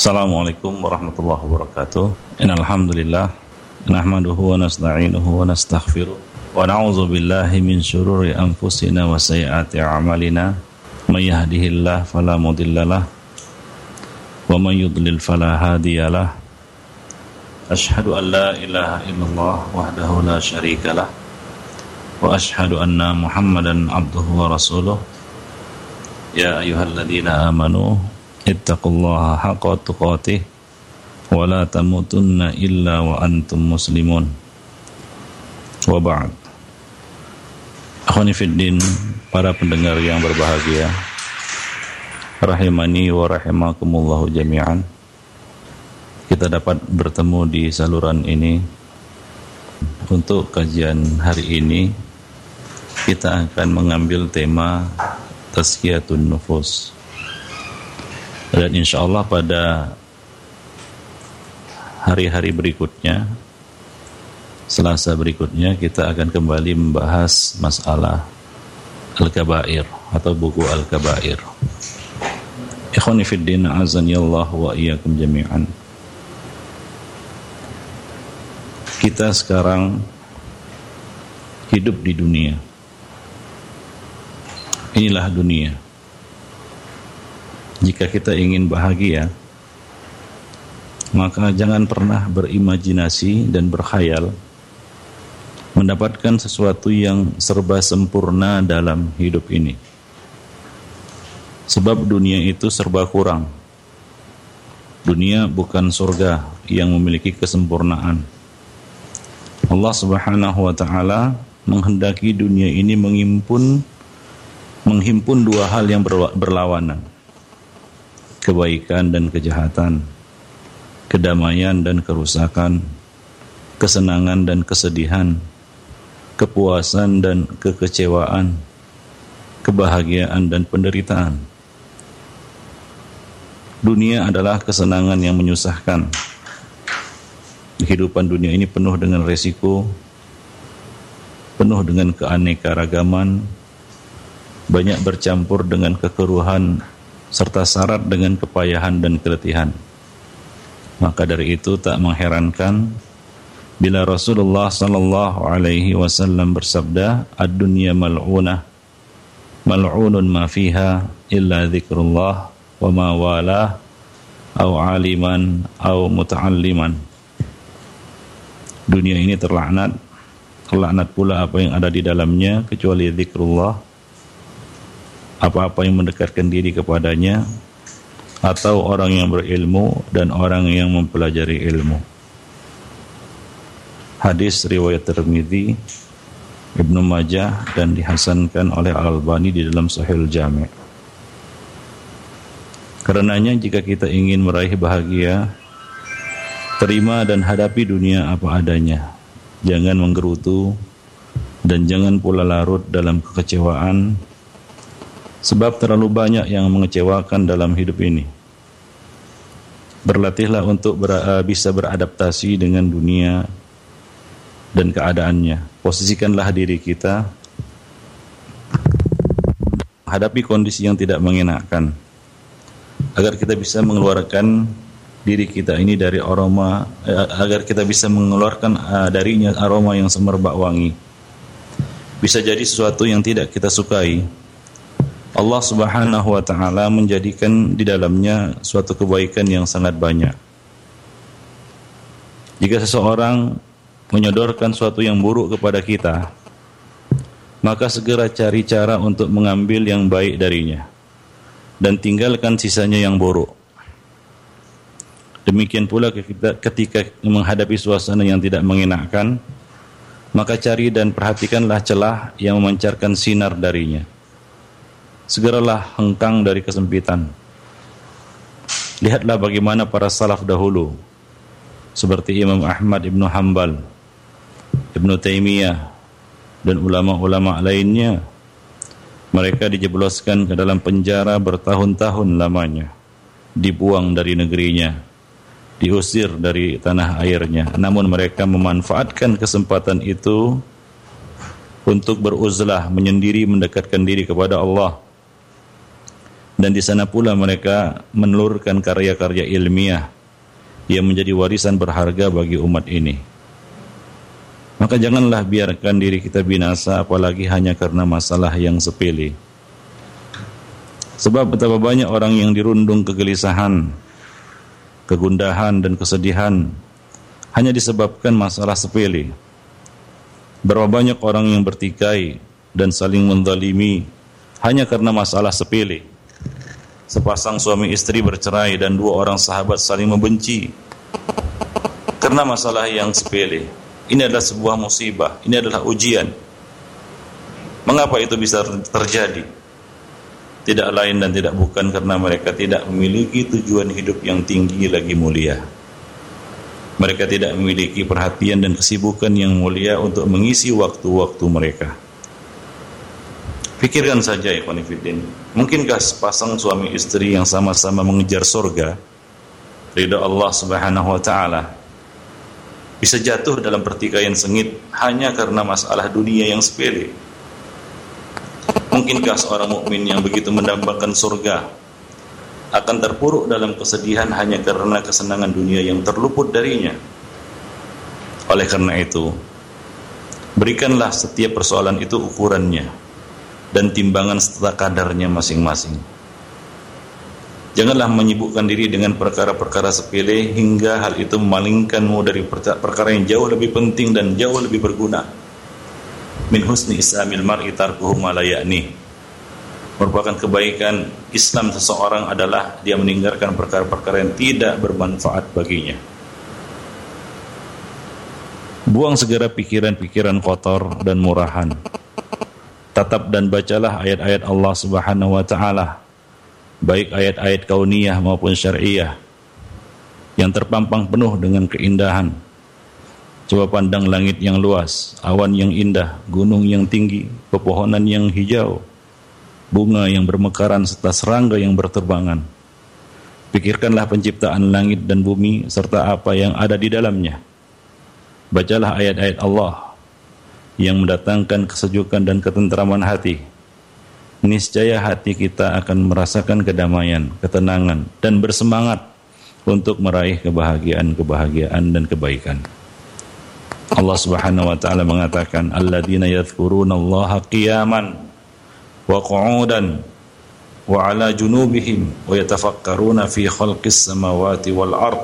Assalamualaikum warahmatullahi wabarakatuh. Innal hamdalillah nahmaduhu wa nasta'inuhu wa nastaghfiruh wa na'udzu billahi min shururi anfusina wa sayyiati a'malina. May yahdihillahu fala mudhillalah wa may yudlil fala hadiyalah. Ashhadu an la ilaha illallah wahdahu la syarikalah wa ashhadu anna Muhammadan abduhu wa rasuluh. Ya ayyuhalladzina amanu ittaqullaha haqqa tuqatih wa la tamutunna illa wa antum muslimun. Wa ba'd. Akhwani fiddin para pendengar yang berbahagia rahimani wa rahimakumullahu jami'an. Kita dapat bertemu di saluran ini. Untuk kajian hari ini kita akan mengambil tema tazkiyatun nufus dan insya Allah pada hari-hari berikutnya Selasa berikutnya kita akan kembali membahas masalah Al-Kabair atau buku Al-Kabair. Ikhwani fiddin azanillah wa iyyakum jami'an. Kita sekarang hidup di dunia. Inilah dunia jika kita ingin bahagia, maka jangan pernah berimajinasi dan berkhayal mendapatkan sesuatu yang serba sempurna dalam hidup ini. Sebab dunia itu serba kurang. Dunia bukan surga yang memiliki kesempurnaan. Allah Subhanahu wa taala menghendaki dunia ini menghimpun menghimpun dua hal yang berlawanan kebaikan dan kejahatan, kedamaian dan kerusakan, kesenangan dan kesedihan, kepuasan dan kekecewaan, kebahagiaan dan penderitaan. Dunia adalah kesenangan yang menyusahkan. Kehidupan dunia ini penuh dengan resiko, penuh dengan keanekaragaman, banyak bercampur dengan kekeruhan serta syarat dengan kepayahan dan keletihan. Maka dari itu tak mengherankan bila Rasulullah sallallahu alaihi wasallam bersabda, "Ad-dunya mal'unah, mal'unun ma fiha illa dzikrullah wa ma walah au aliman au muta'alliman." Dunia ini terlaknat, terlaknat pula apa yang ada di dalamnya kecuali zikrullah apa-apa yang mendekatkan diri kepadanya atau orang yang berilmu dan orang yang mempelajari ilmu. Hadis riwayat Tirmizi, Ibnu Majah dan dihasankan oleh Al-Albani di dalam Sahih Jami'. Karenanya jika kita ingin meraih bahagia, terima dan hadapi dunia apa adanya. Jangan menggerutu dan jangan pula larut dalam kekecewaan Sebab terlalu banyak yang mengecewakan dalam hidup ini. Berlatihlah untuk ber, bisa beradaptasi dengan dunia dan keadaannya. Posisikanlah diri kita hadapi kondisi yang tidak mengenakan agar kita bisa mengeluarkan diri kita ini dari aroma uh, agar kita bisa mengeluarkan uh, darinya aroma yang semerbak wangi. Bisa jadi sesuatu yang tidak kita sukai Allah Subhanahu wa taala menjadikan di dalamnya suatu kebaikan yang sangat banyak. Jika seseorang menyodorkan suatu yang buruk kepada kita, maka segera cari cara untuk mengambil yang baik darinya dan tinggalkan sisanya yang buruk. Demikian pula ketika menghadapi suasana yang tidak mengenakan, maka cari dan perhatikanlah celah yang memancarkan sinar darinya segeralah hengkang dari kesempitan. Lihatlah bagaimana para salaf dahulu seperti Imam Ahmad Ibnu Hambal, Ibnu Taimiyah dan ulama-ulama lainnya mereka dijebloskan ke dalam penjara bertahun-tahun lamanya, dibuang dari negerinya, diusir dari tanah airnya. Namun mereka memanfaatkan kesempatan itu untuk beruzlah, menyendiri, mendekatkan diri kepada Allah Dan di sana pula mereka menelurkan karya-karya ilmiah yang menjadi warisan berharga bagi umat ini. Maka janganlah biarkan diri kita binasa apalagi hanya karena masalah yang sepele. Sebab betapa banyak orang yang dirundung kegelisahan, kegundahan dan kesedihan hanya disebabkan masalah sepele. Berapa banyak orang yang bertikai dan saling mendalimi hanya karena masalah sepele. Sepasang suami istri bercerai dan dua orang sahabat saling membenci karena masalah yang sepele. Ini adalah sebuah musibah, ini adalah ujian. Mengapa itu bisa terjadi? Tidak lain dan tidak bukan karena mereka tidak memiliki tujuan hidup yang tinggi lagi mulia. Mereka tidak memiliki perhatian dan kesibukan yang mulia untuk mengisi waktu-waktu mereka. Pikirkan saja Ikhwanifidin Mungkinkah sepasang suami istri yang sama-sama mengejar surga Ridha Allah subhanahu wa ta'ala Bisa jatuh dalam pertikaian sengit Hanya karena masalah dunia yang sepele? Mungkinkah seorang mukmin yang begitu mendambakan surga Akan terpuruk dalam kesedihan hanya karena kesenangan dunia yang terluput darinya? Oleh karena itu Berikanlah setiap persoalan itu ukurannya dan timbangan serta kadarnya masing-masing. Janganlah menyibukkan diri dengan perkara-perkara sepele hingga hal itu memalingkanmu dari perkara yang jauh lebih penting dan jauh lebih berguna. Min husni islamil mar'i tarkuhu ma Merupakan kebaikan Islam seseorang adalah dia meninggalkan perkara-perkara yang tidak bermanfaat baginya. Buang segera pikiran-pikiran kotor dan murahan tatap dan bacalah ayat-ayat Allah Subhanahu wa taala. Baik ayat-ayat kauniyah maupun syariah yang terpampang penuh dengan keindahan. Coba pandang langit yang luas awan yang indah gunung yang tinggi pepohonan yang hijau bunga yang bermekaran serta serangga yang berterbangan. Pikirkanlah penciptaan langit dan bumi serta apa yang ada di dalamnya. Bacalah ayat-ayat Allah yang mendatangkan kesejukan dan ketentraman hati. Niscaya hati kita akan merasakan kedamaian, ketenangan, dan bersemangat untuk meraih kebahagiaan-kebahagiaan dan kebaikan. Allah Subhanahu wa taala mengatakan alladzina yadhkuruna Allah qiyaman wa qu'udan wa ala junubihim wa yatafakkaruna fi khalqis samawati wal ard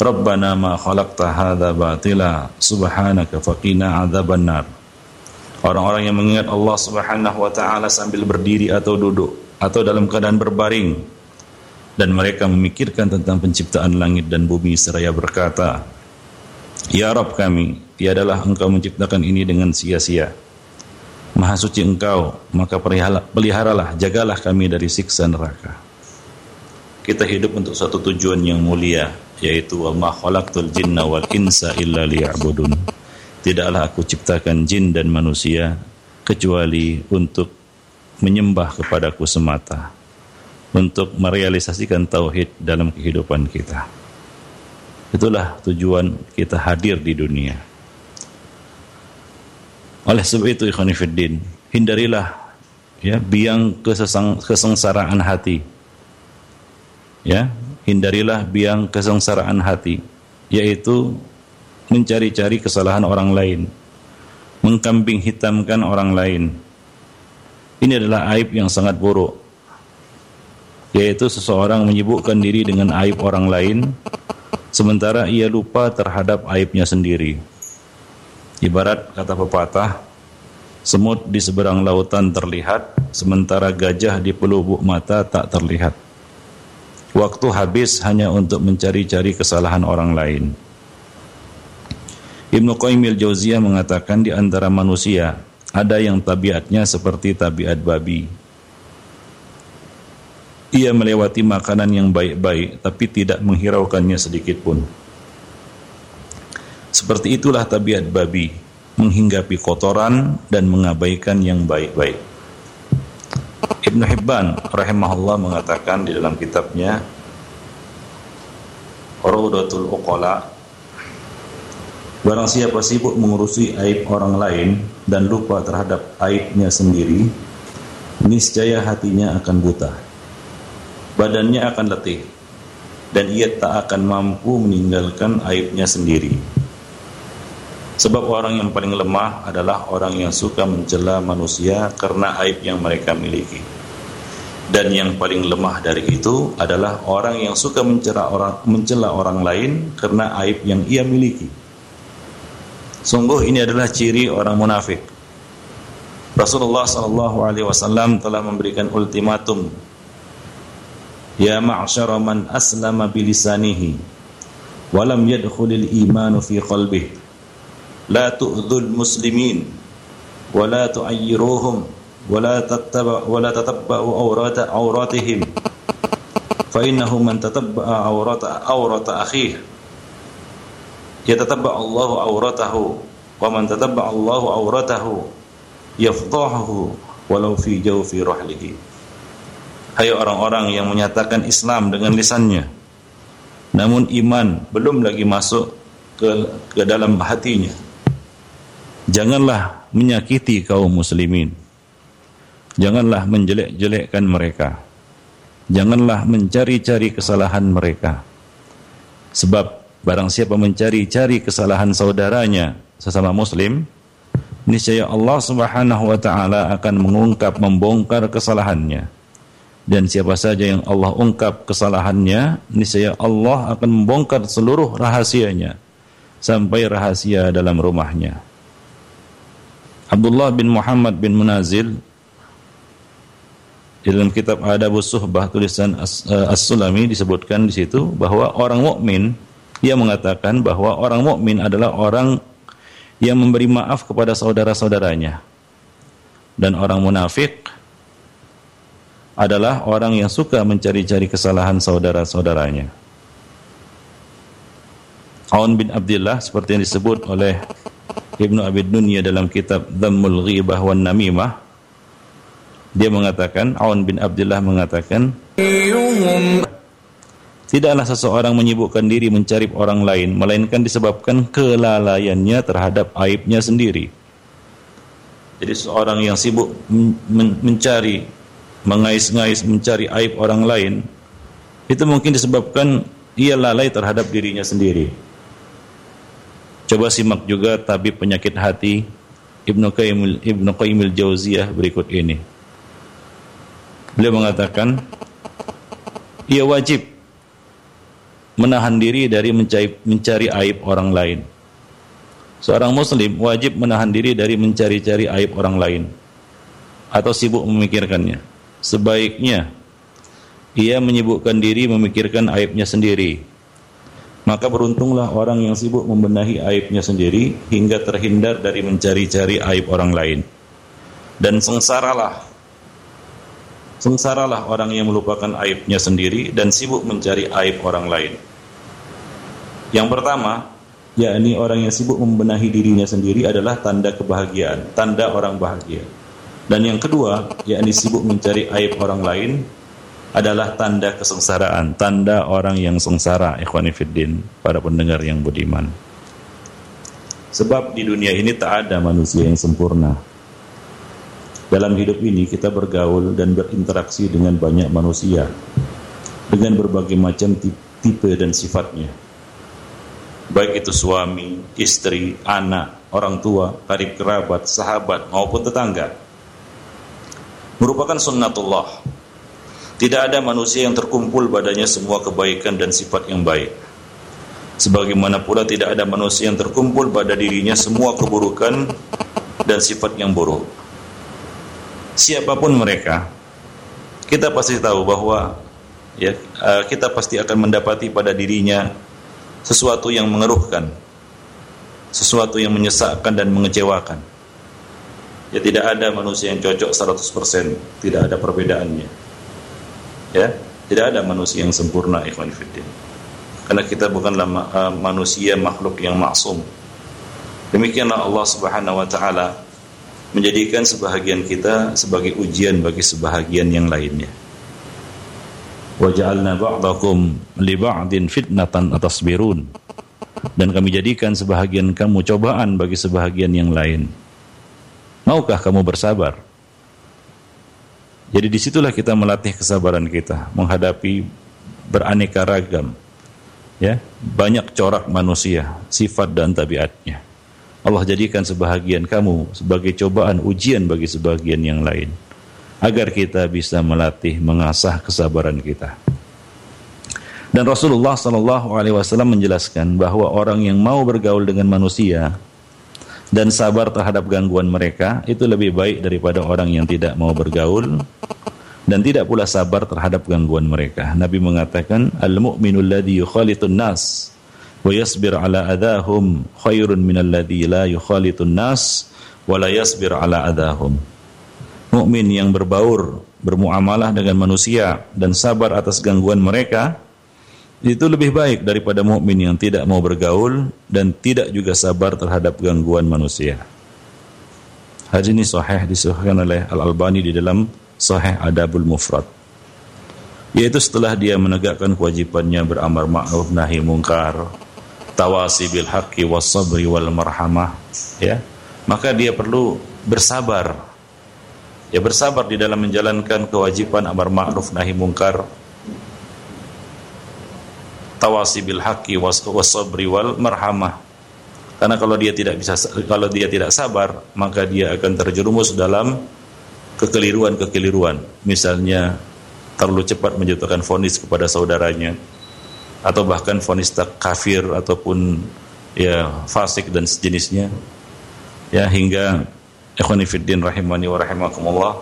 Rabbana ma khalaqta hadha batila subhanaka faqina adzaban nar. Orang-orang yang mengingat Allah Subhanahu wa taala sambil berdiri atau duduk atau dalam keadaan berbaring dan mereka memikirkan tentang penciptaan langit dan bumi seraya berkata, Ya Rabb kami, tiadalah engkau menciptakan ini dengan sia-sia. Maha suci engkau, maka peliharalah, jagalah kami dari siksa neraka. Kita hidup untuk satu tujuan yang mulia, yaitu wa ma khalaqtul jinna wal insa illa liya'budun. Tidaklah aku ciptakan jin dan manusia kecuali untuk menyembah kepadaku semata. Untuk merealisasikan tauhid dalam kehidupan kita. Itulah tujuan kita hadir di dunia. Oleh sebab itu ikhwanifiddin, hindarilah ya biang kesengsaraan hati. Ya, hindarilah biang kesengsaraan hati, yaitu mencari-cari kesalahan orang lain, mengkambing hitamkan orang lain. Ini adalah aib yang sangat buruk, yaitu seseorang menyibukkan diri dengan aib orang lain, sementara ia lupa terhadap aibnya sendiri. Ibarat kata pepatah, semut di seberang lautan terlihat, sementara gajah di pelubuk mata tak terlihat. Waktu habis hanya untuk mencari-cari kesalahan orang lain. Ibnu Qayyim al-Jauziyah mengatakan di antara manusia ada yang tabiatnya seperti tabiat babi. Ia melewati makanan yang baik-baik tapi tidak menghiraukannya sedikit pun. Seperti itulah tabiat babi, menghinggapi kotoran dan mengabaikan yang baik-baik. Ibnu Hibban rahimahullah mengatakan di dalam kitabnya Raudatul Uqala Barang siapa sibuk mengurusi aib orang lain dan lupa terhadap aibnya sendiri, niscaya hatinya akan buta. badannya akan letih dan ia tak akan mampu meninggalkan aibnya sendiri. Sebab orang yang paling lemah adalah orang yang suka mencela manusia karena aib yang mereka miliki dan yang paling lemah dari itu adalah orang yang suka mencela orang mencela orang lain karena aib yang ia miliki. Sungguh ini adalah ciri orang munafik. Rasulullah sallallahu alaihi wasallam telah memberikan ultimatum Ya ma'syara man aslama bilisanihi wa lam yadkhulil imanu fi qalbihi la tu'dhul muslimin wa la tu'ayyiruhum ولا تتبع ولا تتبعوا عورات عوراتهم فإنه من تتبع عورات عورات أخيه يتتبع الله عورته ومن تتبع الله عورته يفضحه walau fi jawfi rahlihi Hai orang-orang yang menyatakan Islam dengan lisannya namun iman belum lagi masuk ke, ke dalam hatinya Janganlah menyakiti kaum muslimin. Janganlah menjelek-jelekkan mereka. Janganlah mencari-cari kesalahan mereka. Sebab barang siapa mencari-cari kesalahan saudaranya sesama muslim, niscaya Allah Subhanahu wa taala akan mengungkap membongkar kesalahannya. Dan siapa saja yang Allah ungkap kesalahannya, niscaya Allah akan membongkar seluruh rahasianya sampai rahasia dalam rumahnya. Abdullah bin Muhammad bin Munazil dalam kitab Adabus Suhbah tulisan eh, As-Sulami disebutkan di situ bahwa orang mukmin ia mengatakan bahwa orang mukmin adalah orang yang memberi maaf kepada saudara-saudaranya dan orang munafik adalah orang yang suka mencari-cari kesalahan saudara-saudaranya. Aun bin Abdullah seperti yang disebut oleh Ibnu Abi Dunya dalam kitab Dhammul Ghibah wan Namimah dia mengatakan Aun bin Abdullah mengatakan Tidaklah seseorang menyibukkan diri mencari orang lain melainkan disebabkan kelalaiannya terhadap aibnya sendiri. Jadi seorang yang sibuk men mencari mengais-ngais mencari aib orang lain itu mungkin disebabkan ia lalai terhadap dirinya sendiri. Coba simak juga tabib penyakit hati Ibnu Qayyim Ibnu Qayyim Jauziyah berikut ini. Beliau mengatakan ia wajib menahan diri dari mencari, mencari aib orang lain. Seorang muslim wajib menahan diri dari mencari-cari aib orang lain atau sibuk memikirkannya. Sebaiknya ia menyibukkan diri memikirkan aibnya sendiri maka beruntunglah orang yang sibuk membenahi aibnya sendiri hingga terhindar dari mencari-cari aib orang lain. Dan sengsaralah sengsaralah orang yang melupakan aibnya sendiri dan sibuk mencari aib orang lain. Yang pertama, yakni orang yang sibuk membenahi dirinya sendiri adalah tanda kebahagiaan, tanda orang bahagia. Dan yang kedua, yakni sibuk mencari aib orang lain adalah tanda kesengsaraan, tanda orang yang sengsara, ikhwanifiddin, para pendengar yang budiman. Sebab di dunia ini tak ada manusia yang sempurna. Dalam hidup ini kita bergaul dan berinteraksi dengan banyak manusia dengan berbagai macam tipe dan sifatnya. Baik itu suami, istri, anak, orang tua, karib kerabat, sahabat maupun tetangga. Merupakan sunnatullah tidak ada manusia yang terkumpul padanya semua kebaikan dan sifat yang baik. Sebagaimana pula tidak ada manusia yang terkumpul pada dirinya semua keburukan dan sifat yang buruk. Siapa pun mereka, kita pasti tahu bahwa ya eh, kita pasti akan mendapati pada dirinya sesuatu yang mengeruhkan, sesuatu yang menyesakkan dan mengecewakan. Ya tidak ada manusia yang cocok 100%, tidak ada perbedaannya. Ya tidak ada manusia yang sempurna ikhwan fiddin karena kita bukanlah uh, manusia makhluk yang maksum. Demikianlah Allah Subhanahu wa taala menjadikan sebahagian kita sebagai ujian bagi sebahagian yang lainnya. Waja'alna ba'dakum li ba'din fitnatan atasbirun. Dan kami jadikan sebahagian kamu cobaan bagi sebahagian yang lain. Maukah kamu bersabar? Jadi di situlah kita melatih kesabaran kita menghadapi beraneka ragam, ya. Banyak corak manusia, sifat dan tabiatnya. Allah jadikan sebahagian kamu sebagai cobaan ujian bagi sebagian yang lain, agar kita bisa melatih mengasah kesabaran kita. Dan Rasulullah Shallallahu Alaihi Wasallam menjelaskan bahwa orang yang mau bergaul dengan manusia dan sabar terhadap gangguan mereka itu lebih baik daripada orang yang tidak mau bergaul dan tidak pula sabar terhadap gangguan mereka. Nabi mengatakan, "Al-mu'minul ladzi yukhalitun nas wa yasbir ala adahum khairun minal ladzi la yukhalitun nas wa la yasbir ala adahum." Mukmin yang berbaur, bermuamalah dengan manusia dan sabar atas gangguan mereka itu lebih baik daripada mukmin yang tidak mau bergaul dan tidak juga sabar terhadap gangguan manusia. Hadis ini sahih disahihkan oleh Al Albani di dalam Sahih Adabul Mufrad. Yaitu setelah dia menegakkan kewajibannya beramar ma'ruf nahi mungkar, tawasi bil haqqi was sabri wal marhamah, ya. Maka dia perlu bersabar. Ya bersabar di dalam menjalankan kewajiban amar ma'ruf nahi mungkar, tawasi bil haqqi wasabri wal marhamah. Karena kalau dia tidak bisa kalau dia tidak sabar, maka dia akan terjerumus dalam kekeliruan-kekeliruan. Misalnya terlalu cepat menjatuhkan vonis kepada saudaranya atau bahkan vonis kafir ataupun ya fasik dan sejenisnya. Ya hingga ikhwanifiddin rahimani wa rahimakumullah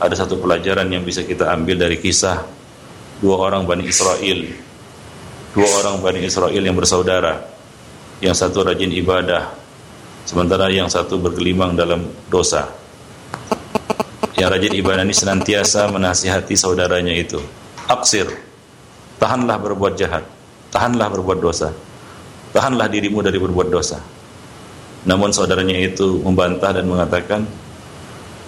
ada satu pelajaran yang bisa kita ambil dari kisah dua orang Bani Israel. Dua orang Bani Israel yang bersaudara. Yang satu rajin ibadah sementara yang satu bergelimang dalam dosa. Yang rajin ibadah ini senantiasa menasihati saudaranya itu. Aksir tahanlah berbuat jahat tahanlah berbuat dosa tahanlah dirimu dari berbuat dosa namun saudaranya itu membantah dan mengatakan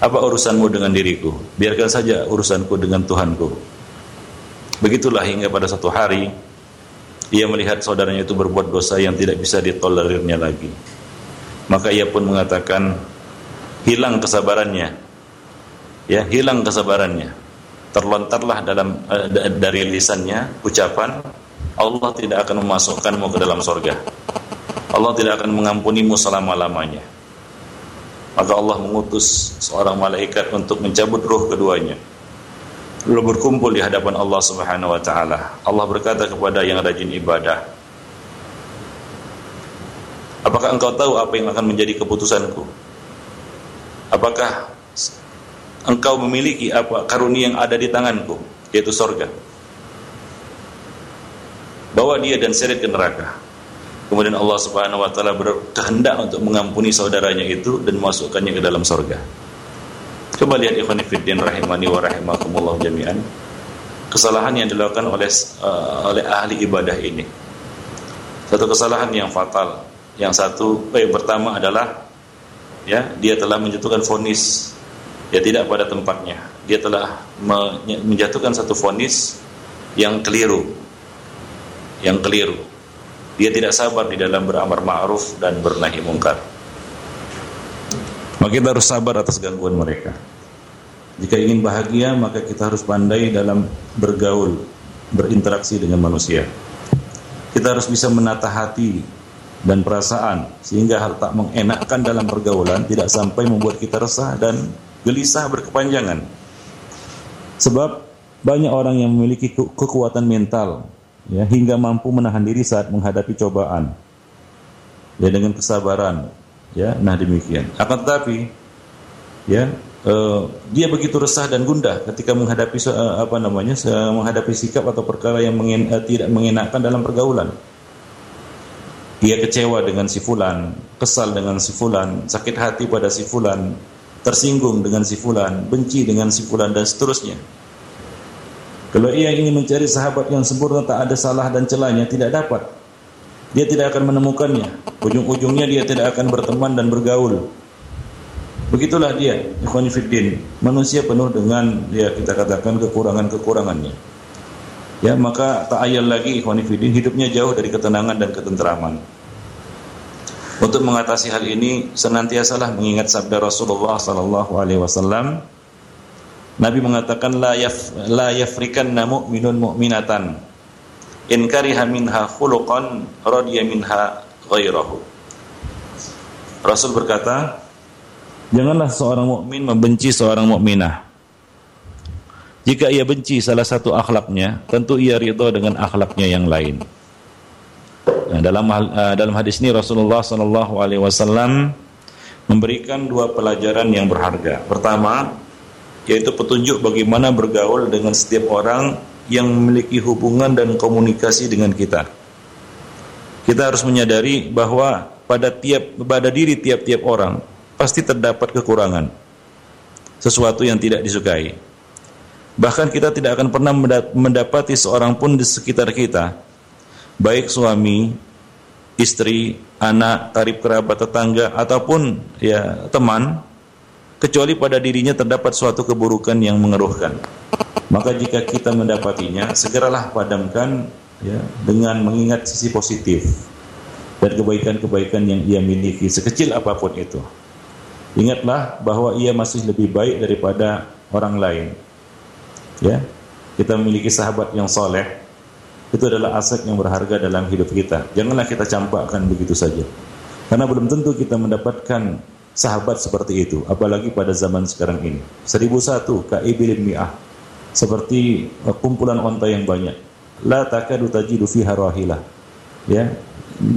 apa urusanmu dengan diriku biarkan saja urusanku dengan Tuhanku begitulah hingga pada satu hari ia melihat saudaranya itu berbuat dosa yang tidak bisa ditolerirnya lagi. Maka ia pun mengatakan, hilang kesabarannya. Ya, hilang kesabarannya. Terlontarlah dalam uh, dari lisannya ucapan, Allah tidak akan memasukkanmu ke dalam sorga. Allah tidak akan mengampunimu selama-lamanya. Maka Allah mengutus seorang malaikat untuk mencabut ruh keduanya lalu berkumpul di hadapan Allah Subhanahu wa taala. Allah berkata kepada yang rajin ibadah, "Apakah engkau tahu apa yang akan menjadi keputusanku? Apakah engkau memiliki apa karunia yang ada di tanganku, yaitu sorga? Bawa dia dan seret ke neraka." Kemudian Allah Subhanahu wa taala berkehendak untuk mengampuni saudaranya itu dan masukkannya ke dalam sorga. Coba lihat ikhwan fiddin rahimani wa rahimakumullah jami'an. Kesalahan yang dilakukan oleh uh, oleh ahli ibadah ini. Satu kesalahan yang fatal. Yang satu, eh, pertama adalah ya, dia telah menjatuhkan vonis ya tidak pada tempatnya. Dia telah menjatuhkan satu vonis yang keliru. Yang keliru. Dia tidak sabar di dalam beramar ma'ruf dan bernahi mungkar. Maka kita harus sabar atas gangguan mereka. Jika ingin bahagia, maka kita harus pandai dalam bergaul, berinteraksi dengan manusia. Kita harus bisa menata hati dan perasaan sehingga hal tak mengenakkan dalam pergaulan tidak sampai membuat kita resah dan gelisah berkepanjangan. Sebab banyak orang yang memiliki kekuatan mental ya hingga mampu menahan diri saat menghadapi cobaan. Ya dengan kesabaran, Ya, nah demikian. Akan tetapi ya uh, dia begitu resah dan gundah ketika menghadapi uh, apa namanya menghadapi sikap atau perkara yang mengen, uh, tidak mengenakan dalam pergaulan. Dia kecewa dengan si fulan, kesal dengan si fulan, sakit hati pada si fulan, tersinggung dengan si fulan, benci dengan si fulan dan seterusnya. Kalau ia ingin mencari sahabat yang sempurna tak ada salah dan celahnya tidak dapat dia tidak akan menemukannya. Ujung-ujungnya dia tidak akan berteman dan bergaul. Begitulah dia, ikhwan fiddin. Manusia penuh dengan ya kita katakan kekurangan-kekurangannya. Ya, maka tak ayal lagi ikhwan fiddin hidupnya jauh dari ketenangan dan ketenteraman. Untuk mengatasi hal ini senantiasalah mengingat sabda Rasulullah sallallahu alaihi wasallam Nabi mengatakan la yaf la yafrikanna mu'minun mu'minatan in kariha minha khuluqan radiya minha ghairahu. Rasul berkata, janganlah seorang mukmin membenci seorang mukminah. Jika ia benci salah satu akhlaknya, tentu ia ridho dengan akhlaknya yang lain. Dalam uh, dalam hadis ini Rasulullah Shallallahu Alaihi Wasallam memberikan dua pelajaran yang berharga. Pertama, yaitu petunjuk bagaimana bergaul dengan setiap orang yang memiliki hubungan dan komunikasi dengan kita. Kita harus menyadari bahwa pada tiap pada diri tiap-tiap orang pasti terdapat kekurangan, sesuatu yang tidak disukai. Bahkan kita tidak akan pernah mendapati seorang pun di sekitar kita, baik suami, istri, anak, karib kerabat, tetangga ataupun ya teman, kecuali pada dirinya terdapat suatu keburukan yang mengeruhkan. Maka jika kita mendapatinya, segeralah padamkan ya dengan mengingat sisi positif dan kebaikan-kebaikan yang ia miliki sekecil apa pun itu. Ingatlah bahwa ia masih lebih baik daripada orang lain ya kita memiliki sahabat yang soleh itu adalah aset yang berharga dalam hidup kita. Janganlah kita campakkan begitu saja. Karena belum tentu kita mendapatkan sahabat seperti itu apalagi pada zaman sekarang ini. 1001 kaibil mi'ah. Seperti kumpulan onta yang banyak. La takadu tajidu fiha rahilah. Ya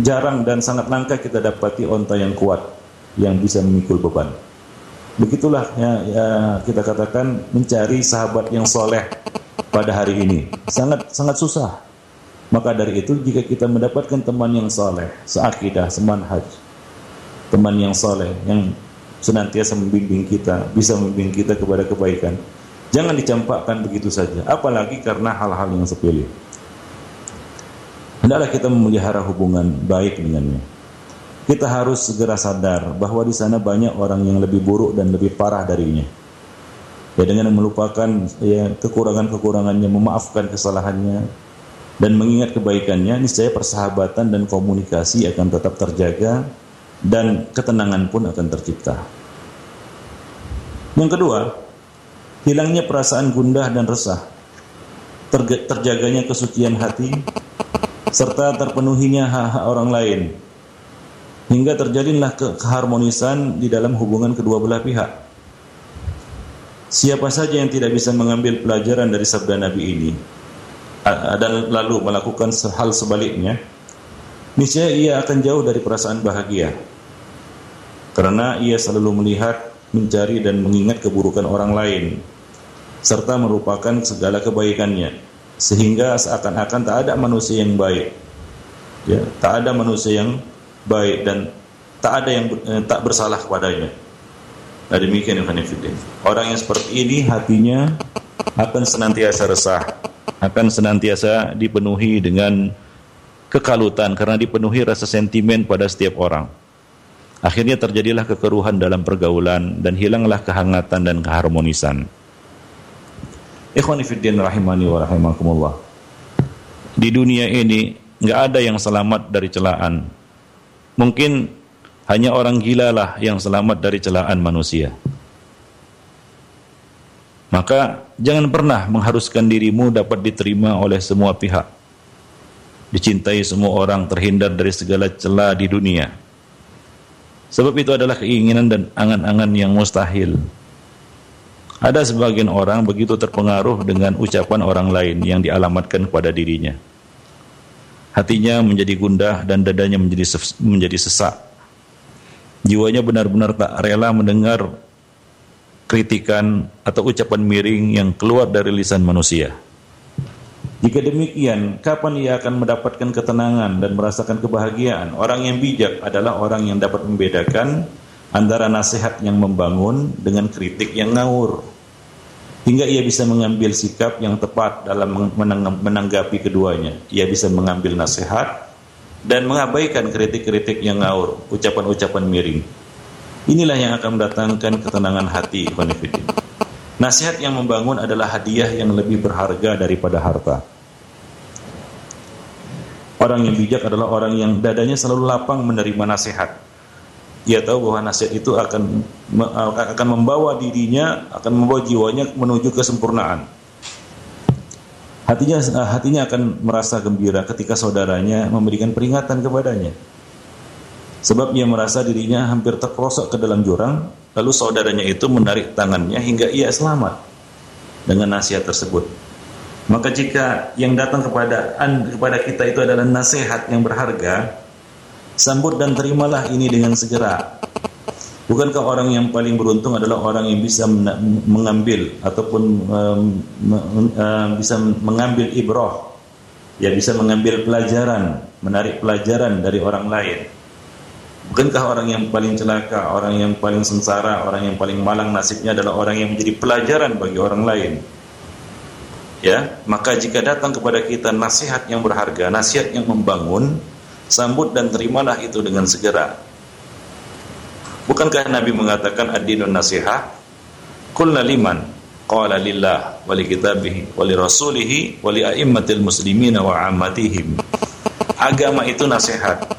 jarang dan sangat langka kita dapati onta yang kuat yang bisa memikul beban. Begitulah ya, ya kita katakan mencari sahabat yang soleh pada hari ini. Sangat sangat susah. Maka dari itu jika kita mendapatkan teman yang soleh, seakidah, semanhaj, teman yang soleh yang senantiasa membimbing kita, bisa membimbing kita kepada kebaikan, jangan dicampakkan begitu saja. Apalagi karena hal-hal yang sepele. Hendaklah kita memelihara hubungan baik dengannya kita harus segera sadar bahwa di sana banyak orang yang lebih buruk dan lebih parah darinya. Ya dengan melupakan ya kekurangan-kekurangannya, memaafkan kesalahannya dan mengingat kebaikannya, niscaya persahabatan dan komunikasi akan tetap terjaga dan ketenangan pun akan tercipta. Yang kedua, hilangnya perasaan gundah dan resah, terjaganya kesucian hati, serta terpenuhinya hak-hak orang lain hingga terjadilah ke keharmonisan di dalam hubungan kedua belah pihak. Siapa saja yang tidak bisa mengambil pelajaran dari sabda Nabi ini dan lalu melakukan hal sebaliknya, niscaya ia akan jauh dari perasaan bahagia. Karena ia selalu melihat, mencari dan mengingat keburukan orang lain serta merupakan segala kebaikannya sehingga seakan-akan tak ada manusia yang baik. Ya, tak ada manusia yang baik dan tak ada yang eh, tak bersalah kepadanya. Nah demikian Ibn Orang yang seperti ini hatinya akan senantiasa resah, akan senantiasa dipenuhi dengan kekalutan karena dipenuhi rasa sentimen pada setiap orang. Akhirnya terjadilah kekeruhan dalam pergaulan dan hilanglah kehangatan dan keharmonisan. Ikhwanifiddin rahimani wa rahimakumullah. Di dunia ini nggak ada yang selamat dari celaan Mungkin hanya orang gila lah yang selamat dari celaan manusia. Maka jangan pernah mengharuskan dirimu dapat diterima oleh semua pihak. Dicintai semua orang terhindar dari segala celah di dunia. Sebab itu adalah keinginan dan angan-angan yang mustahil. Ada sebagian orang begitu terpengaruh dengan ucapan orang lain yang dialamatkan kepada dirinya hatinya menjadi gundah dan dadanya menjadi sesak. Jiwanya benar-benar tak rela mendengar kritikan atau ucapan miring yang keluar dari lisan manusia. Jika demikian, kapan ia akan mendapatkan ketenangan dan merasakan kebahagiaan? Orang yang bijak adalah orang yang dapat membedakan antara nasihat yang membangun dengan kritik yang ngawur hingga ia bisa mengambil sikap yang tepat dalam menanggapi keduanya. Ia bisa mengambil nasihat dan mengabaikan kritik-kritik yang ngawur, ucapan-ucapan miring. Inilah yang akan mendatangkan ketenangan hati, Konfidin. Nasihat yang membangun adalah hadiah yang lebih berharga daripada harta. Orang yang bijak adalah orang yang dadanya selalu lapang menerima nasihat. ia tahu bahwa nasihat itu akan akan membawa dirinya, akan membawa jiwanya menuju kesempurnaan. Hatinya hatinya akan merasa gembira ketika saudaranya memberikan peringatan kepadanya. Sebab ia merasa dirinya hampir terperosok ke dalam jurang, lalu saudaranya itu menarik tangannya hingga ia selamat dengan nasihat tersebut. Maka jika yang datang kepada kepada kita itu adalah nasihat yang berharga, Sambut dan terimalah ini dengan segera. Bukankah orang yang paling beruntung adalah orang yang bisa mengambil ataupun um, uh, bisa mengambil ibrah, ya bisa mengambil pelajaran, menarik pelajaran dari orang lain. Bukankah orang yang paling celaka, orang yang paling sengsara, orang yang paling malang nasibnya adalah orang yang menjadi pelajaran bagi orang lain? Ya, maka jika datang kepada kita nasihat yang berharga, nasihat yang membangun, Sambut dan terimalah itu dengan segera. Bukankah Nabi mengatakan ad-dinun nasihah? Kulna liman qala lillah wa li kitabihi wa li rasulihi wa a'immatil muslimina wa. Agama itu nasihat.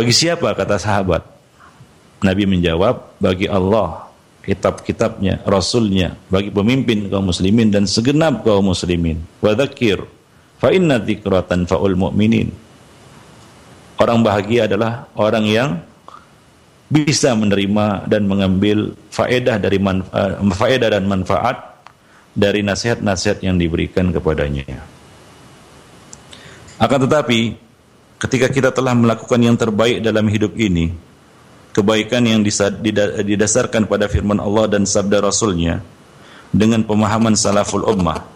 Bagi siapa kata sahabat? Nabi menjawab, bagi Allah, kitab-kitabnya, rasulnya, bagi pemimpin kaum muslimin dan segenap kaum muslimin. Wa dzakir Fa inna dzikratan faul mu'minin. Orang bahagia adalah orang yang bisa menerima dan mengambil faedah dari manfaat, eh, faedah dan manfaat dari nasihat-nasihat yang diberikan kepadanya. Akan tetapi, ketika kita telah melakukan yang terbaik dalam hidup ini, kebaikan yang didasarkan pada firman Allah dan sabda Rasulnya, dengan pemahaman salaful ummah,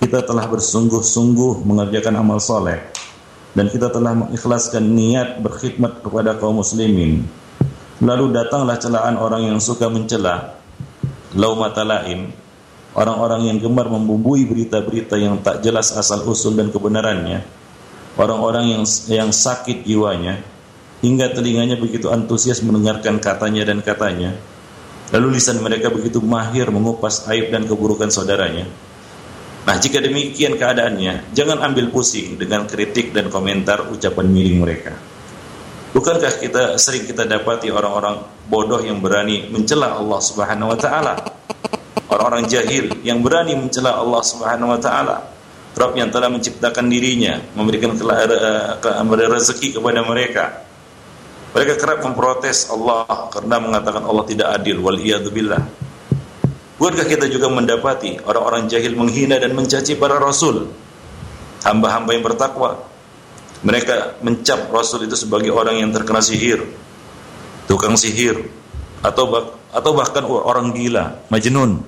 kita telah bersungguh-sungguh mengerjakan amal soleh dan kita telah mengikhlaskan niat berkhidmat kepada kaum muslimin. Lalu datanglah celaan orang yang suka mencela, laumata laim, orang-orang yang gemar membumbui berita-berita yang tak jelas asal usul dan kebenarannya, orang-orang yang yang sakit jiwanya, hingga telinganya begitu antusias mendengarkan katanya dan katanya, lalu lisan mereka begitu mahir mengupas aib dan keburukan saudaranya Nah, jika demikian keadaannya, jangan ambil pusing dengan kritik dan komentar ucapan miring mereka. Bukankah kita sering kita dapati orang-orang bodoh yang berani mencela Allah Subhanahu wa taala? Orang-orang jahil yang berani mencela Allah Subhanahu wa taala. Rabb yang telah menciptakan dirinya, memberikan rezeki kepada mereka. Mereka kerap memprotes Allah karena mengatakan Allah tidak adil wal billah. Bukankah kita juga mendapati orang-orang jahil menghina dan mencaci para rasul, hamba-hamba yang bertakwa. Mereka mencap rasul itu sebagai orang yang terkena sihir, tukang sihir, atau atau bahkan orang gila, majnun.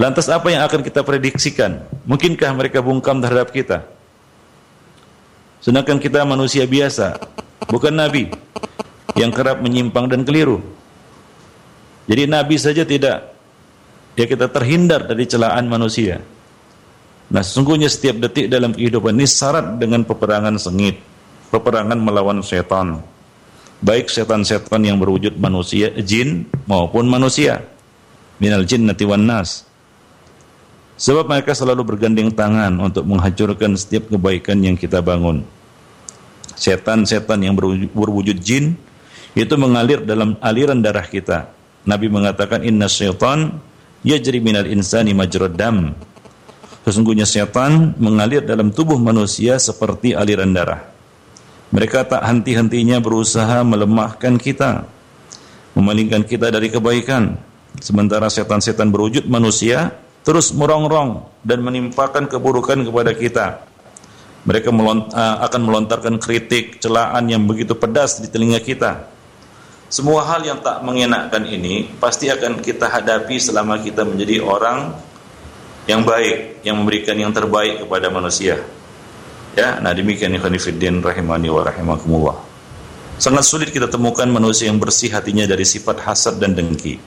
Lantas apa yang akan kita prediksikan? Mungkinkah mereka bungkam terhadap kita? Sedangkan kita manusia biasa, bukan nabi yang kerap menyimpang dan keliru. Jadi Nabi saja tidak ya kita terhindar dari celaan manusia. Nah, sesungguhnya setiap detik dalam kehidupan ini syarat dengan peperangan sengit, peperangan melawan setan. Baik setan-setan yang berwujud manusia, jin maupun manusia. Minal jinnati wan nas. Sebab mereka selalu bergandeng tangan untuk menghancurkan setiap kebaikan yang kita bangun. Setan-setan yang berwujud jin itu mengalir dalam aliran darah kita Nabi mengatakan inna syaitan yajri minal insani majrad dam. Sesungguhnya syaitan mengalir dalam tubuh manusia seperti aliran darah. Mereka tak henti-hentinya berusaha melemahkan kita, memalingkan kita dari kebaikan. Sementara setan-setan berwujud manusia terus merongrong dan menimpakan keburukan kepada kita. Mereka melont akan melontarkan kritik, celaan yang begitu pedas di telinga kita semua hal yang tak mengenakkan ini pasti akan kita hadapi selama kita menjadi orang yang baik, yang memberikan yang terbaik kepada manusia. Ya, nah demikian ikhwan fillah rahimani wa rahimakumullah. Sangat sulit kita temukan manusia yang bersih hatinya dari sifat hasad dan dengki.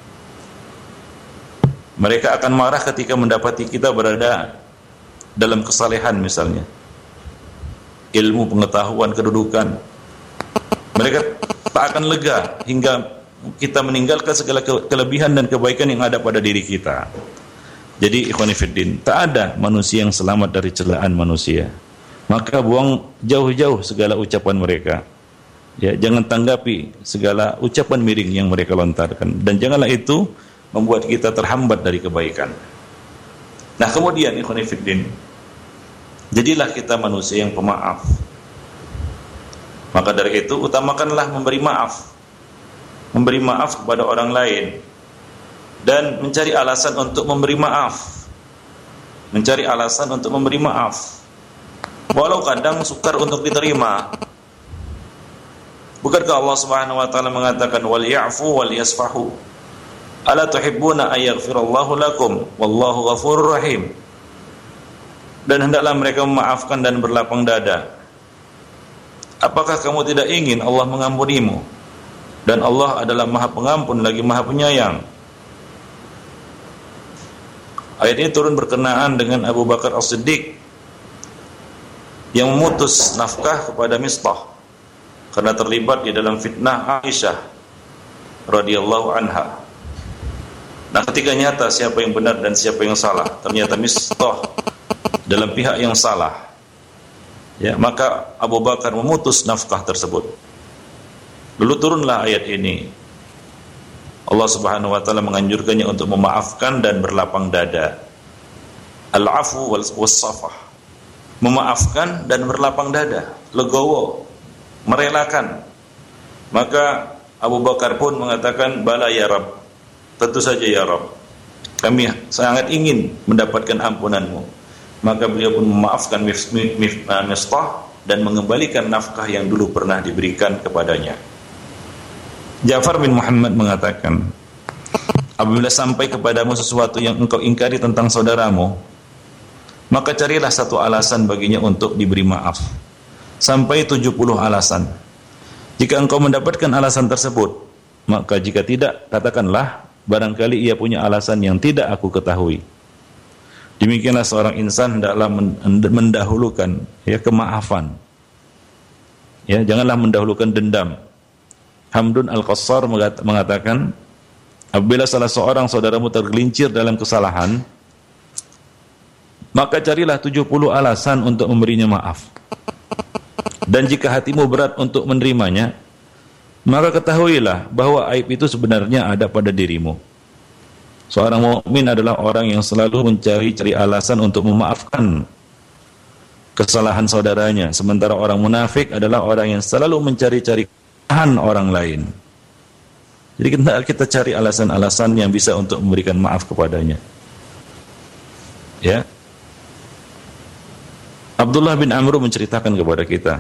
Mereka akan marah ketika mendapati kita berada dalam kesalehan misalnya. Ilmu, pengetahuan, kedudukan. Mereka tak akan lega hingga kita meninggalkan segala kelebihan dan kebaikan yang ada pada diri kita. Jadi ikhwanifiddin, tak ada manusia yang selamat dari celaan manusia. Maka buang jauh-jauh segala ucapan mereka. Ya, jangan tanggapi segala ucapan miring yang mereka lontarkan dan janganlah itu membuat kita terhambat dari kebaikan. Nah, kemudian ikhwan fillah jadilah kita manusia yang pemaaf. Maka dari itu utamakanlah memberi maaf. Memberi maaf kepada orang lain dan mencari alasan untuk memberi maaf. Mencari alasan untuk memberi maaf. Walau kadang sukar untuk diterima, Bukankah Allah Subhanahu wa taala mengatakan wal ya'fu wal yasfahu? Ala tuhibbuna ay yaghfirallahu lakum wallahu ghafurur rahim. Dan hendaklah mereka memaafkan dan berlapang dada. Apakah kamu tidak ingin Allah mengampunimu? Dan Allah adalah Maha Pengampun lagi Maha Penyayang. Ayat ini turun berkenaan dengan Abu Bakar As-Siddiq yang memutus nafkah kepada Mistah karena terlibat di dalam fitnah Aisyah radhiyallahu anha. Nah, ketika nyata siapa yang benar dan siapa yang salah, ternyata Mistah dalam pihak yang salah. Ya, maka Abu Bakar memutus nafkah tersebut. Lalu turunlah ayat ini. Allah Subhanahu wa taala menganjurkannya untuk memaafkan dan berlapang dada. Al-afu was safah. Memaafkan dan berlapang dada, legowo, merelakan. Maka Abu Bakar pun mengatakan bala ya Rabb. Tentu saja ya Rabb. Kami sangat ingin mendapatkan ampunanmu. Maka beliau pun memaafkan uh, Mistah dan mengembalikan nafkah yang dulu pernah diberikan kepadanya. Ja'far bin Muhammad mengatakan, apabila sampai kepadamu sesuatu yang engkau ingkari tentang saudaramu, maka carilah satu alasan baginya untuk diberi maaf sampai 70 alasan. Jika engkau mendapatkan alasan tersebut, maka jika tidak, katakanlah barangkali ia punya alasan yang tidak aku ketahui. Demikianlah seorang insan hendaklah mendahulukan ya kemaafan. Ya, janganlah mendahulukan dendam. Hamdun Al-Qassar mengatakan, apabila salah seorang saudaramu tergelincir dalam kesalahan, maka carilah 70 alasan untuk memberinya maaf. Dan jika hatimu berat untuk menerimanya, maka ketahuilah bahwa aib itu sebenarnya ada pada dirimu. Seorang mukmin adalah orang yang selalu mencari-cari alasan untuk memaafkan kesalahan saudaranya, sementara orang munafik adalah orang yang selalu mencari-cari kesalahan orang lain. Jadi kita kita cari alasan-alasan yang bisa untuk memberikan maaf kepadanya. Ya. Abdullah bin Amr menceritakan kepada kita.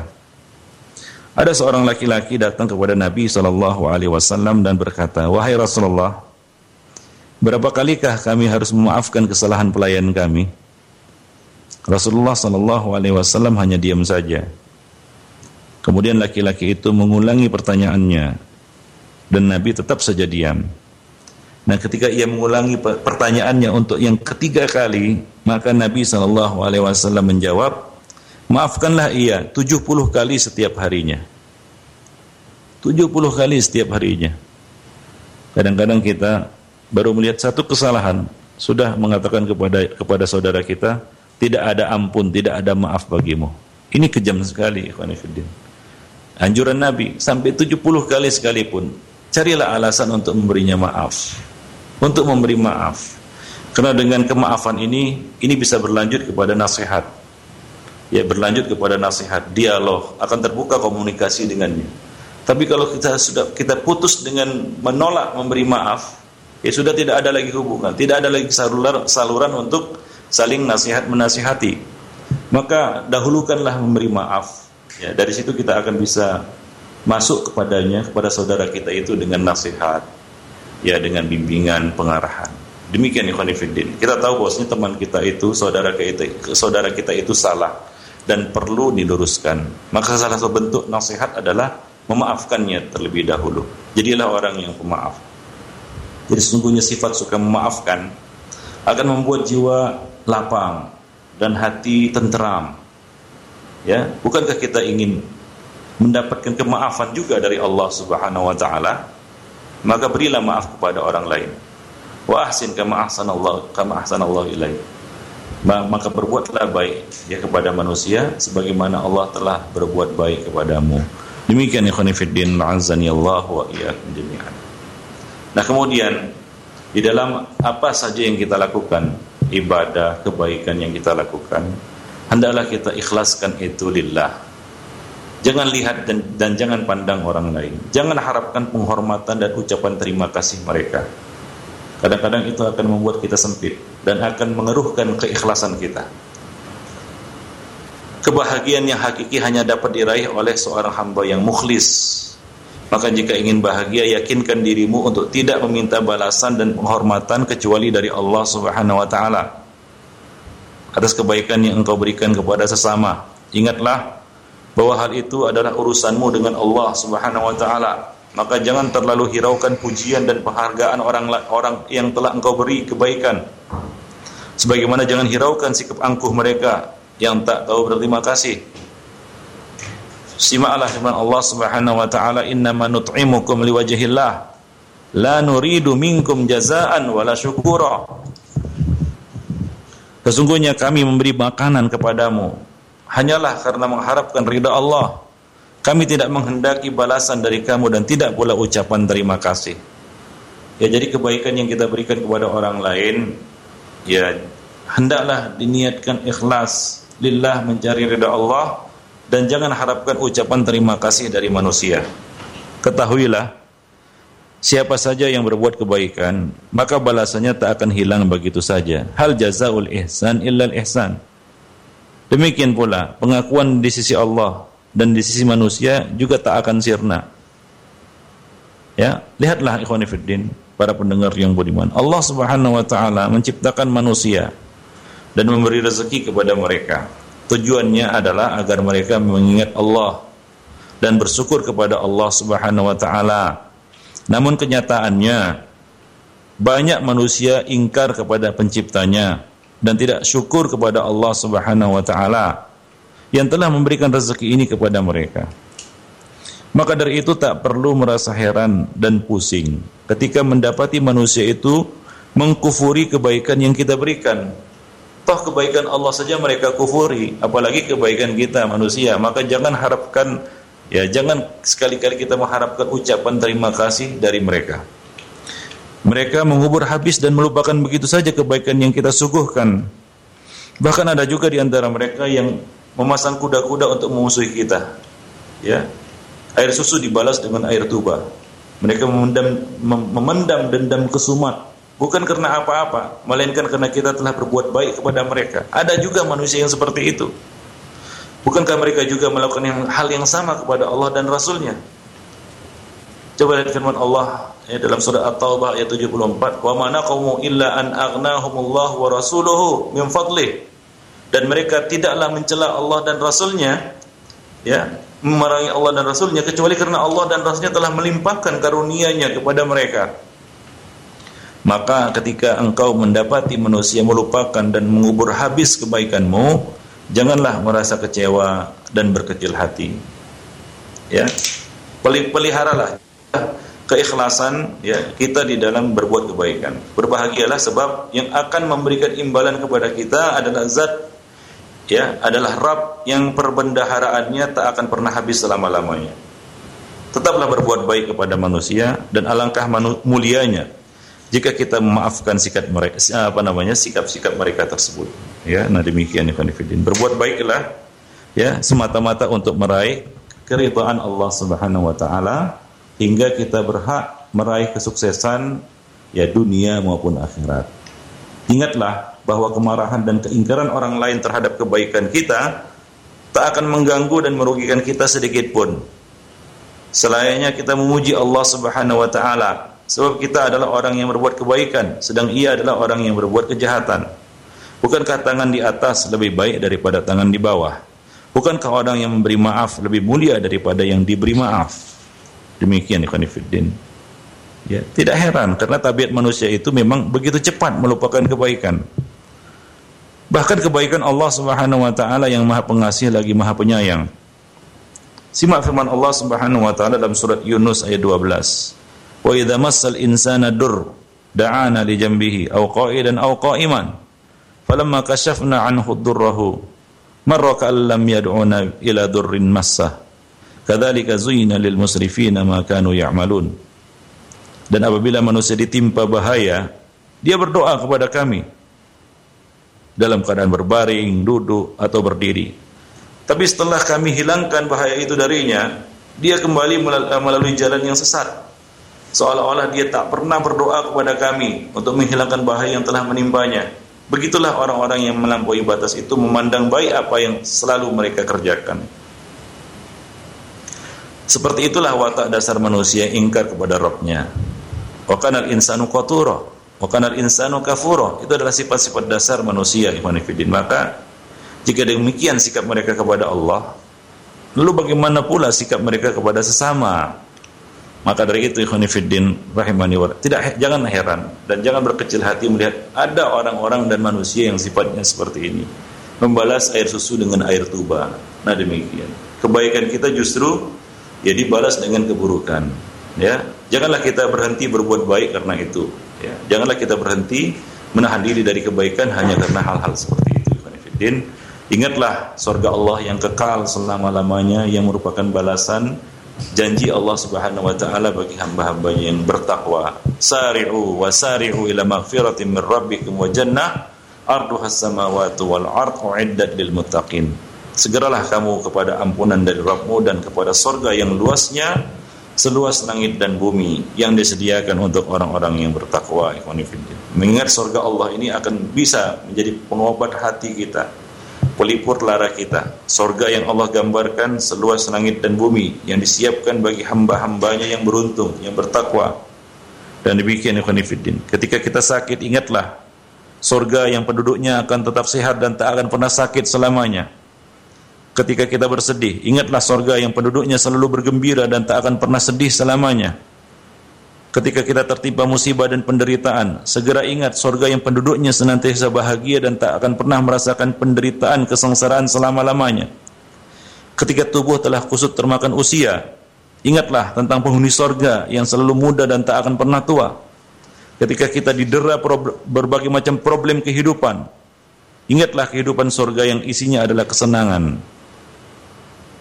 Ada seorang laki-laki datang kepada Nabi sallallahu alaihi wasallam dan berkata, "Wahai Rasulullah, berapa kalikah kami harus memaafkan kesalahan pelayan kami?" Rasulullah sallallahu alaihi wasallam hanya diam saja. Kemudian laki-laki itu mengulangi pertanyaannya dan Nabi tetap saja diam. Nah, ketika ia mengulangi pertanyaannya untuk yang ketiga kali, maka Nabi Shallallahu Alaihi Wasallam menjawab, maafkanlah ia 70 kali setiap harinya. 70 kali setiap harinya. Kadang-kadang kita baru melihat satu kesalahan, sudah mengatakan kepada kepada saudara kita, tidak ada ampun, tidak ada maaf bagimu. Ini kejam sekali, ikhwanifiddin. Anjuran Nabi sampai 70 kali sekalipun, carilah alasan untuk memberinya maaf untuk memberi maaf. Karena dengan kemaafan ini, ini bisa berlanjut kepada nasihat. Ya, berlanjut kepada nasihat, dialog, akan terbuka komunikasi dengannya. Tapi kalau kita sudah kita putus dengan menolak memberi maaf, ya sudah tidak ada lagi hubungan, tidak ada lagi saluran, saluran untuk saling nasihat menasihati. Maka dahulukanlah memberi maaf. Ya, dari situ kita akan bisa masuk kepadanya, kepada saudara kita itu dengan nasihat, ya dengan bimbingan pengarahan. Demikian ikhwan fillah. Kita tahu bahwasanya teman kita itu, saudara kita, saudara kita itu salah dan perlu diluruskan. Maka salah satu bentuk nasihat adalah memaafkannya terlebih dahulu. Jadilah orang yang pemaaf. Jadi sesungguhnya sifat suka memaafkan akan membuat jiwa lapang dan hati tenteram. Ya, bukankah kita ingin mendapatkan kemaafan juga dari Allah Subhanahu wa taala? maka berilah maaf kepada orang lain. Wa ahsin kama ahsanallahu kama ahsanallahu ilaih. Maka berbuatlah baik ya kepada manusia sebagaimana Allah telah berbuat baik kepadamu. Demikian ikhwan fillah azani Allah wa iyyakum jami'an. Nah, kemudian di dalam apa saja yang kita lakukan, ibadah, kebaikan yang kita lakukan, hendaklah kita ikhlaskan itu lillah. Jangan lihat dan, dan jangan pandang orang lain. Jangan harapkan penghormatan dan ucapan terima kasih mereka. Kadang-kadang itu akan membuat kita sempit dan akan mengeruhkan keikhlasan kita. Kebahagiaan yang hakiki hanya dapat diraih oleh seorang hamba yang mukhlis. Maka jika ingin bahagia, yakinkan dirimu untuk tidak meminta balasan dan penghormatan kecuali dari Allah Subhanahu wa taala. Atas kebaikan yang engkau berikan kepada sesama. Ingatlah bahwa hal itu adalah urusanmu dengan Allah Subhanahu wa taala. Maka jangan terlalu hiraukan pujian dan penghargaan orang orang yang telah engkau beri kebaikan. Sebagaimana jangan hiraukan sikap angkuh mereka yang tak tahu berterima kasih. Simaklah firman Allah Subhanahu wa taala, "Innama nut'imukum liwajhillah, la nuridu minkum jazaan wala syukura." Sesungguhnya kami memberi makanan kepadamu hanyalah karena mengharapkan ridha Allah. Kami tidak menghendaki balasan dari kamu dan tidak pula ucapan terima kasih. Ya jadi kebaikan yang kita berikan kepada orang lain ya hendaklah diniatkan ikhlas lillah mencari ridha Allah dan jangan harapkan ucapan terima kasih dari manusia. Ketahuilah siapa saja yang berbuat kebaikan maka balasannya tak akan hilang begitu saja. Hal jazaul ihsan illal ihsan. Demikian pula pengakuan di sisi Allah dan di sisi manusia juga tak akan sirna. Ya, lihatlah ikhwan para pendengar yang budiman. Allah Subhanahu wa taala menciptakan manusia dan memberi rezeki kepada mereka. Tujuannya adalah agar mereka mengingat Allah dan bersyukur kepada Allah Subhanahu wa taala. Namun kenyataannya banyak manusia ingkar kepada penciptanya dan tidak syukur kepada Allah Subhanahu wa taala yang telah memberikan rezeki ini kepada mereka. Maka dari itu tak perlu merasa heran dan pusing ketika mendapati manusia itu mengkufuri kebaikan yang kita berikan Toh kebaikan Allah saja mereka kufuri, apalagi kebaikan kita manusia. Maka jangan harapkan ya jangan sekali-kali kita mengharapkan ucapan terima kasih dari mereka. Mereka mengubur habis dan melupakan begitu saja kebaikan yang kita suguhkan. Bahkan ada juga di antara mereka yang memasang kuda-kuda untuk memusuhi kita. Ya. Air susu dibalas dengan air tuba. Mereka memendam memendam dendam kesumat Bukan karena apa-apa, melainkan karena kita telah berbuat baik kepada mereka. Ada juga manusia yang seperti itu. Bukankah mereka juga melakukan yang, hal yang sama kepada Allah dan Rasulnya? Coba lihat firman Allah ya, dalam surah At-Taubah ayat 74, "Wa ma naqamu illa an aghnahumullah wa rasuluhu min fadlih." Dan mereka tidaklah mencela Allah dan Rasulnya, ya, memarahi Allah dan Rasulnya kecuali karena Allah dan Rasulnya telah melimpahkan karunia-Nya kepada mereka. Maka ketika engkau mendapati manusia melupakan dan mengubur habis kebaikanmu, janganlah merasa kecewa dan berkecil hati. Ya. Peliharalah keikhlasan ya kita di dalam berbuat kebaikan. Berbahagialah sebab yang akan memberikan imbalan kepada kita adalah zat ya, adalah Rabb yang perbendaharaannya tak akan pernah habis selama-lamanya. Tetaplah berbuat baik kepada manusia dan alangkah mulianya jika kita memaafkan sikap mereka apa namanya sikap-sikap mereka tersebut. Ya nah demikian ya berbuat baiklah ya semata-mata untuk meraih keridhaan Allah Subhanahu wa taala hingga kita berhak meraih kesuksesan ya dunia maupun akhirat. Ingatlah bahwa kemarahan dan keingkaran orang lain terhadap kebaikan kita tak akan mengganggu dan merugikan kita sedikit pun selayaknya kita memuji Allah Subhanahu wa taala Sebab kita adalah orang yang berbuat kebaikan, sedang ia adalah orang yang berbuat kejahatan. Bukankah tangan di atas lebih baik daripada tangan di bawah? Bukankah orang yang memberi maaf lebih mulia daripada yang diberi maaf? Demikian ikhwan fillah. Ya, tidak heran karena tabiat manusia itu memang begitu cepat melupakan kebaikan. Bahkan kebaikan Allah Subhanahu wa taala yang Maha Pengasih lagi Maha Penyayang. Simak firman Allah Subhanahu wa taala dalam surat Yunus ayat 12. Wa idza massal insana dur da'ana li jambihi aw qa'idan aw qa'iman. Falamma kashafna anhu durrahu marra ka'allam yad'una ila durrin massah. Kadzalika zuyyina lil musrifina ma kanu ya'malun. Dan apabila manusia ditimpa bahaya, dia berdoa kepada kami dalam keadaan berbaring, duduk atau berdiri. Tapi setelah kami hilangkan bahaya itu darinya, dia kembali melalui jalan yang sesat. Seolah-olah dia tak pernah berdoa kepada kami untuk menghilangkan bahaya yang telah menimpanya. Begitulah orang-orang yang melampaui batas itu memandang baik apa yang selalu mereka kerjakan. Seperti itulah watak dasar manusia ingkar kepada Rabbnya. Wa kanal insanu qatura, wa kanal insanu kafura. Itu adalah sifat-sifat dasar manusia, ikhwan Maka jika demikian sikap mereka kepada Allah, lalu bagaimana pula sikap mereka kepada sesama? Maka dari itu ikhwan rahimani wa tidak jangan heran dan jangan berkecil hati melihat ada orang-orang dan manusia yang sifatnya seperti ini. Membalas air susu dengan air tuba. Nah demikian. Kebaikan kita justru ya dibalas dengan keburukan ya janganlah kita berhenti berbuat baik karena itu. Ya janganlah kita berhenti menahan diri dari kebaikan hanya karena hal-hal seperti itu ingatlah surga Allah yang kekal selama-lamanya yang merupakan balasan janji Allah Subhanahu wa taala bagi hamba-hambanya yang bertakwa. Sari'u wasari'u ila maghfiratin min rabbikum wa jannah. Arduha samawati wal uiddat lil muttaqin. Segeralah kamu kepada ampunan dari Rabbmu dan kepada sorga yang luasnya seluas langit dan bumi yang disediakan untuk orang-orang yang bertakwa mengingat sorga Allah ini akan bisa menjadi pengobat hati kita pelipur lara kita. Sorga yang Allah gambarkan seluas langit dan bumi yang disiapkan bagi hamba-hambanya yang beruntung yang bertakwa. Dan demikian ikhwanifiddin ketika kita sakit ingatlah sorga yang penduduknya akan tetap sehat dan tak akan pernah sakit selamanya ketika kita bersedih. Ingatlah sorga yang penduduknya selalu bergembira dan tak akan pernah sedih selamanya. Ketika kita tertimpa musibah dan penderitaan, segera ingat sorga yang penduduknya senantiasa bahagia dan tak akan pernah merasakan penderitaan kesengsaraan selama-lamanya. Ketika tubuh telah kusut termakan usia, ingatlah tentang penghuni sorga yang selalu muda dan tak akan pernah tua. Ketika kita didera berbagai macam problem kehidupan, ingatlah kehidupan sorga yang isinya adalah kesenangan,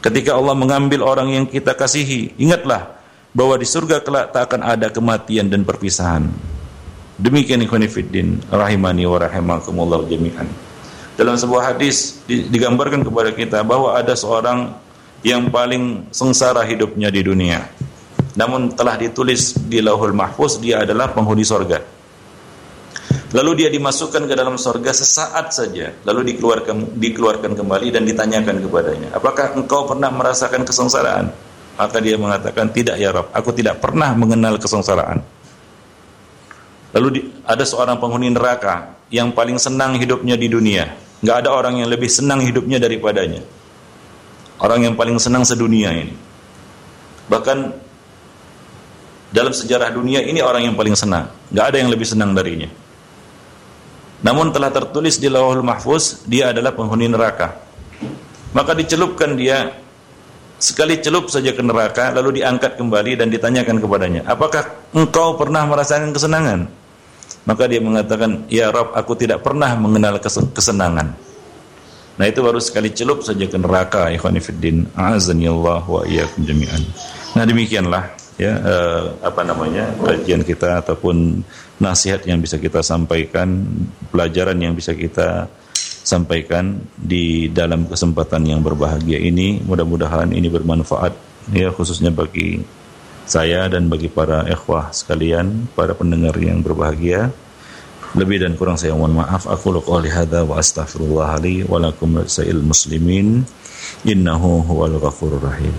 Ketika Allah mengambil orang yang kita kasihi, ingatlah bahwa di surga kelak tak akan ada kematian dan perpisahan. Demikian ikhwan fiddin rahimani wa rahimakumullah jami'an. Dalam sebuah hadis digambarkan kepada kita bahwa ada seorang yang paling sengsara hidupnya di dunia. Namun telah ditulis di Lauhul Mahfuz dia adalah penghuni sorga. Lalu dia dimasukkan ke dalam sorga sesaat saja, lalu dikeluarkan dikeluarkan kembali dan ditanyakan kepadanya, apakah engkau pernah merasakan kesengsaraan? Maka dia mengatakan tidak ya Rob, aku tidak pernah mengenal kesengsaraan. Lalu di, ada seorang penghuni neraka yang paling senang hidupnya di dunia. Nggak ada orang yang lebih senang hidupnya daripadanya. Orang yang paling senang sedunia ini. Bahkan dalam sejarah dunia ini orang yang paling senang. Nggak ada yang lebih senang darinya. Namun telah tertulis di Lauhul Mahfuz dia adalah penghuni neraka. Maka dicelupkan dia sekali celup saja ke neraka lalu diangkat kembali dan ditanyakan kepadanya, "Apakah engkau pernah merasakan kesenangan?" Maka dia mengatakan, "Ya Rob, aku tidak pernah mengenal kesenangan." Nah, itu baru sekali celup saja ke neraka, ikhwan fillah. A'azani Allah wa iyyakum jami'an. Nah, demikianlah ya eh, apa namanya kajian kita ataupun nasihat yang bisa kita sampaikan, pelajaran yang bisa kita sampaikan di dalam kesempatan yang berbahagia ini. Mudah-mudahan ini bermanfaat ya khususnya bagi saya dan bagi para ikhwah sekalian, para pendengar yang berbahagia. Lebih dan kurang saya mohon maaf. Aku qouli hadza wa astaghfirullah li wa lakum muslimin. Innahu huwal ghafurur rahim.